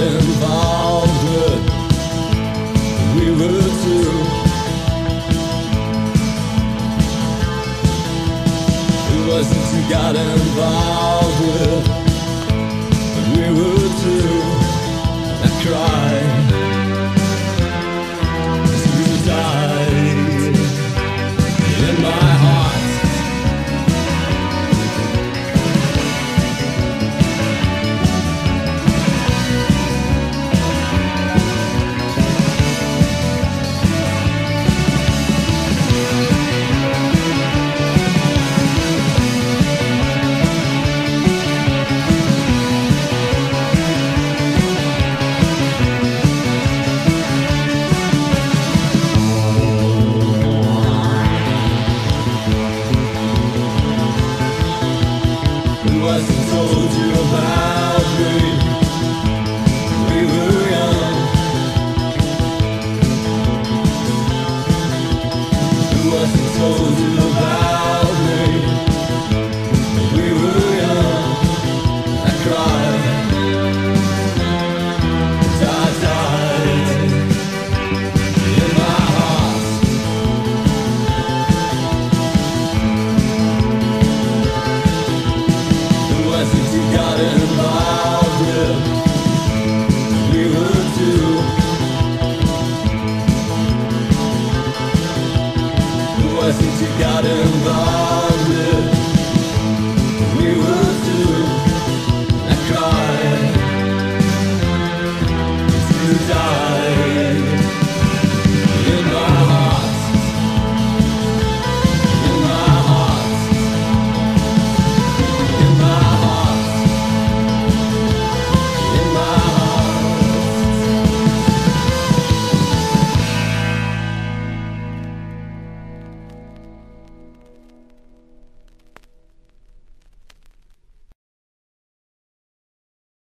involved with. We were was it you got involved with? was told you about me. you gotta